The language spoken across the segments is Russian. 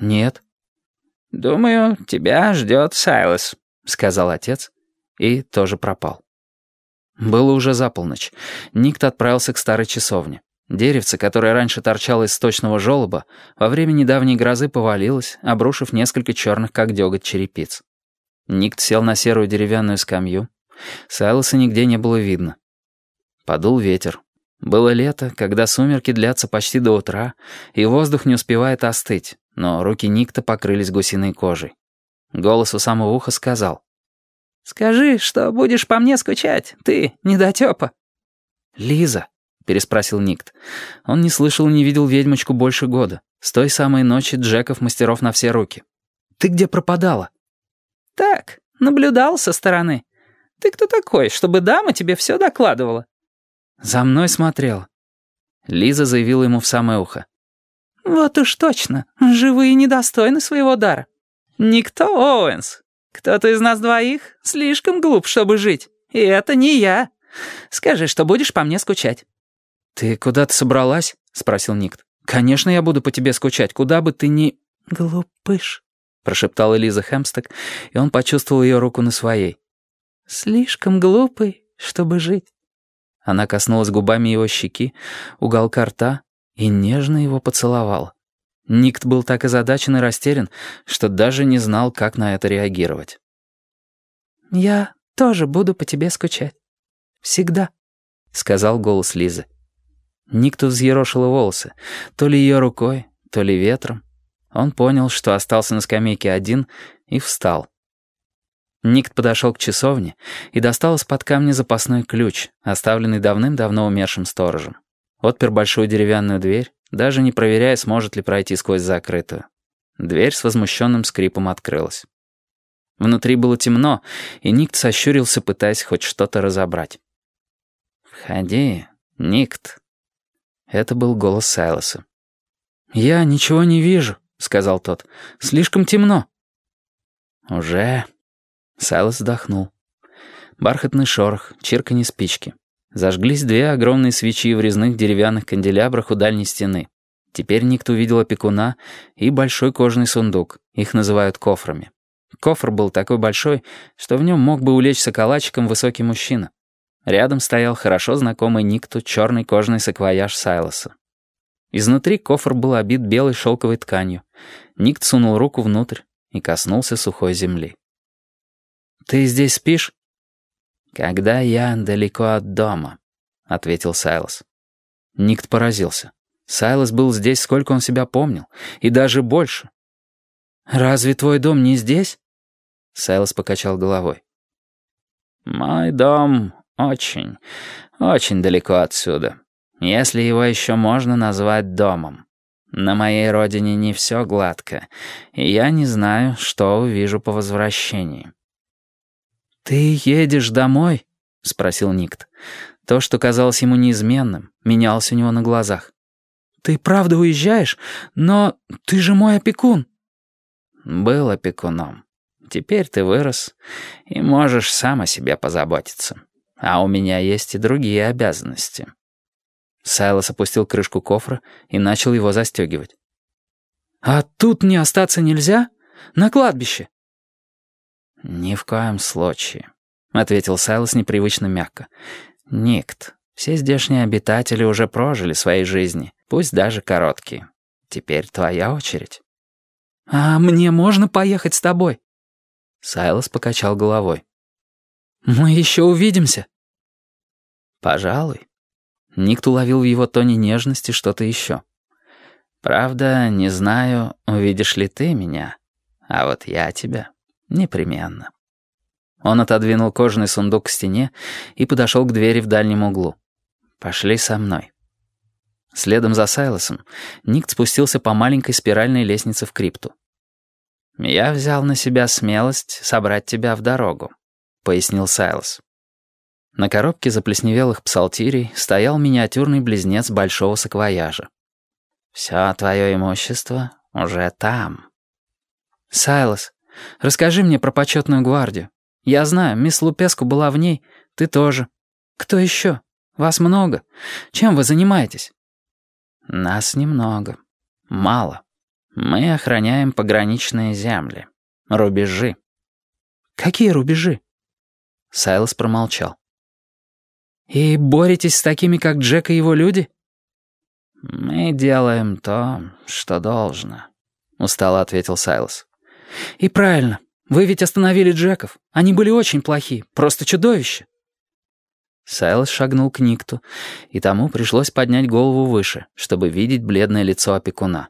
«Нет». «Думаю, тебя ждет Сайлос», — сказал отец, и тоже пропал. Было уже за полночь. Никт отправился к старой часовне. Деревце, которое раньше торчало из сточного желоба, во время недавней грозы повалилось, обрушив несколько черных, как деготь, черепиц. Никт сел на серую деревянную скамью. Сайлоса нигде не было видно. Подул ветер. Было лето, когда сумерки длятся почти до утра, и воздух не успевает остыть, но руки Никта покрылись гусиной кожей. Голос у самого уха сказал. «Скажи, что будешь по мне скучать, ты, недотёпа». «Лиза», — переспросил Никт. Он не слышал и не видел ведьмочку больше года. С той самой ночи Джеков мастеров на все руки. «Ты где пропадала?» «Так, наблюдал со стороны. Ты кто такой, чтобы дама тебе все докладывала?» «За мной смотрела». Лиза заявила ему в самое ухо. «Вот уж точно, живые недостойны своего дара. Никто, Оуэнс, кто-то из нас двоих слишком глуп, чтобы жить. И это не я. Скажи, что будешь по мне скучать». «Ты куда-то собралась?» — спросил Никт. «Конечно, я буду по тебе скучать, куда бы ты ни...» «Глупыш», — прошептала Лиза Хэмсток, и он почувствовал ее руку на своей. «Слишком глупый, чтобы жить». Она коснулась губами его щеки, уголка рта и нежно его поцеловала. Никт был так озадачен и растерян, что даже не знал, как на это реагировать. «Я тоже буду по тебе скучать. Всегда», — сказал голос Лизы. Никту взъерошила волосы, то ли ее рукой, то ли ветром. Он понял, что остался на скамейке один, и встал. Никт подошел к часовне и достал из-под камня запасной ключ, оставленный давным-давно умершим сторожем. Отпер большую деревянную дверь, даже не проверяя, сможет ли пройти сквозь закрытую. Дверь с возмущенным скрипом открылась. Внутри было темно, и Никт сощурился, пытаясь хоть что-то разобрать. «Входи, Никт». Это был голос Сайлоса. «Я ничего не вижу», — сказал тот. «Слишком темно». «Уже...» Сайлос вздохнул. Бархатный шорох, чирканье спички. Зажглись две огромные свечи в резных деревянных канделябрах у дальней стены. Теперь никто увидел опекуна и большой кожаный сундук. Их называют кофрами. Кофр был такой большой, что в нем мог бы улечься калачиком высокий мужчина. Рядом стоял хорошо знакомый Никту черный кожаный саквояж Сайлоса. Изнутри кофр был обит белой шелковой тканью. Никт сунул руку внутрь и коснулся сухой земли. «Ты здесь спишь?» «Когда я далеко от дома», — ответил Сайлос. Никт поразился. Сайлос был здесь, сколько он себя помнил, и даже больше. «Разве твой дом не здесь?» Сайлос покачал головой. «Мой дом очень, очень далеко отсюда, если его еще можно назвать домом. На моей родине не все гладко, и я не знаю, что увижу по возвращении». «Ты едешь домой?» — спросил Никт. То, что казалось ему неизменным, менялось у него на глазах. «Ты правда уезжаешь? Но ты же мой опекун». «Был опекуном. Теперь ты вырос и можешь сам о себе позаботиться. А у меня есть и другие обязанности». Сайлос опустил крышку кофра и начал его застегивать. «А тут не остаться нельзя? На кладбище?» «Ни в коем случае», — ответил Сайлос непривычно мягко. «Никт, все здешние обитатели уже прожили свои жизни, пусть даже короткие. Теперь твоя очередь». «А мне можно поехать с тобой?» Сайлос покачал головой. «Мы еще увидимся». «Пожалуй». Никт уловил в его тоне нежности что-то еще. «Правда, не знаю, увидишь ли ты меня, а вот я тебя». «Непременно». Он отодвинул кожаный сундук к стене и подошел к двери в дальнем углу. «Пошли со мной». Следом за Сайлосом Ник спустился по маленькой спиральной лестнице в крипту. «Я взял на себя смелость собрать тебя в дорогу», — пояснил Сайлос. На коробке заплесневелых псалтирий стоял миниатюрный близнец большого саквояжа. «Все твое имущество уже там». «Сайлос, Расскажи мне про почетную гвардию. Я знаю, мисс Лупеску была в ней, ты тоже. Кто еще? Вас много. Чем вы занимаетесь?» «Нас немного. Мало. Мы охраняем пограничные земли. Рубежи. Какие рубежи? Сайлос промолчал. И боретесь с такими, как Джек и его люди? Мы делаем то, что должно, устало ответил Сайлос. И правильно. Вы ведь остановили Джеков. Они были очень плохи, просто чудовища. Сайлос шагнул к Никту, и тому пришлось поднять голову выше, чтобы видеть бледное лицо опекуна.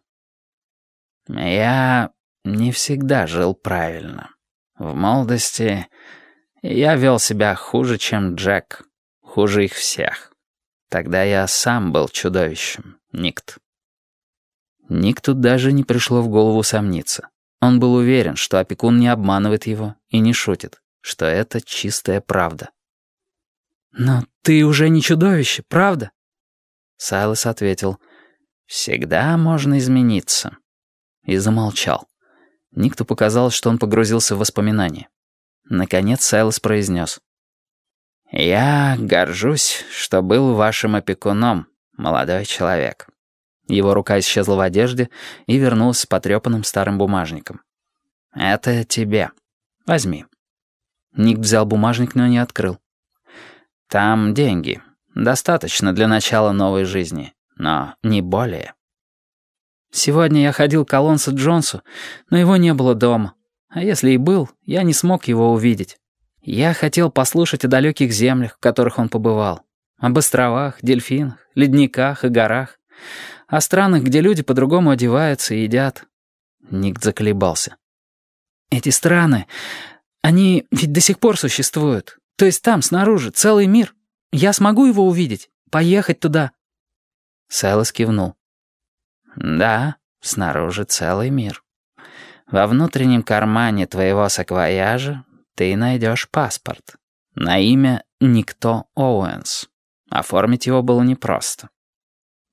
«Я не всегда жил правильно. В молодости я вел себя хуже, чем Джек, хуже их всех. Тогда я сам был чудовищем, Никт». Никту даже не пришло в голову сомниться. Он был уверен, что опекун не обманывает его и не шутит, что это чистая правда. «Но ты уже не чудовище, правда?» Сайлос ответил, «Всегда можно измениться» и замолчал. Никту показалось, что он погрузился в воспоминания. Наконец Сайлос произнес. «Я горжусь, что был вашим опекуном, молодой человек». Его рука исчезла в одежде и вернулась с потрепанным старым бумажником. «Это тебе. Возьми». Ник взял бумажник, но не открыл. «Там деньги. Достаточно для начала новой жизни, но не более». Сегодня я ходил к Алонсо Джонсу, но его не было дома. А если и был, я не смог его увидеть. Я хотел послушать о далеких землях, в которых он побывал. Об островах, дельфинах, ледниках и горах. О странах, где люди по-другому одеваются и едят. Ник заколебался. Эти страны, они ведь до сих пор существуют. То есть там, снаружи, целый мир. Я смогу его увидеть, поехать туда. Сайлос кивнул. Да, снаружи целый мир. Во внутреннем кармане твоего саквояжа ты найдешь паспорт. На имя Никто Оуэнс. Оформить его было непросто.